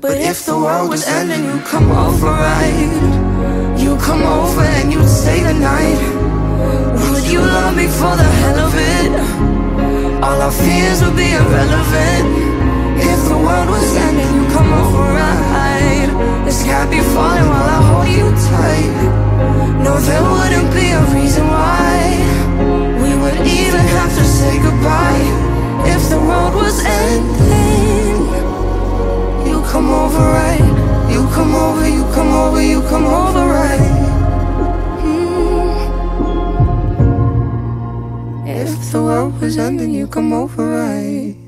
But if the world was ending, you'd come over, right? You'd come over and you'd stay the night. Would you love me for the hell of it? All our fears would be irrelevant. Over, you come over right. Mm. If the world was ending, you come over right.